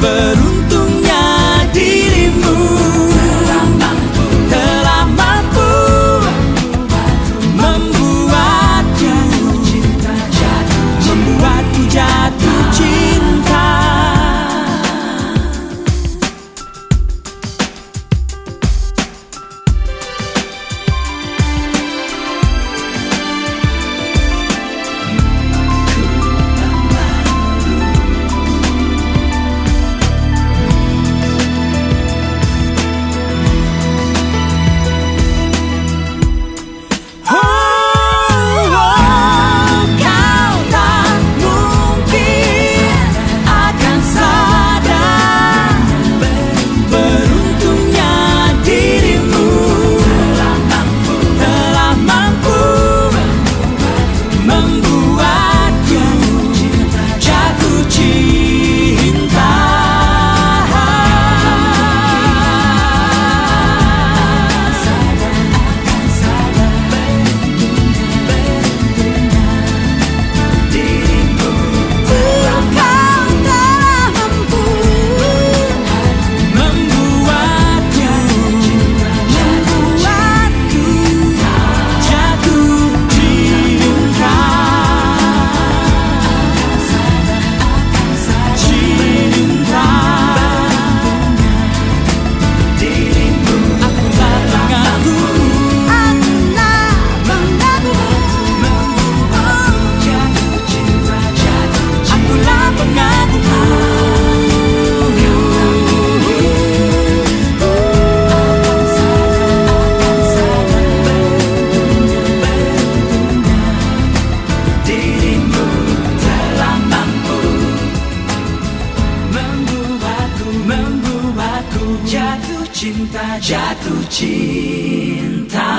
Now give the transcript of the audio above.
but. Jatuh cinta, jatuh cinta.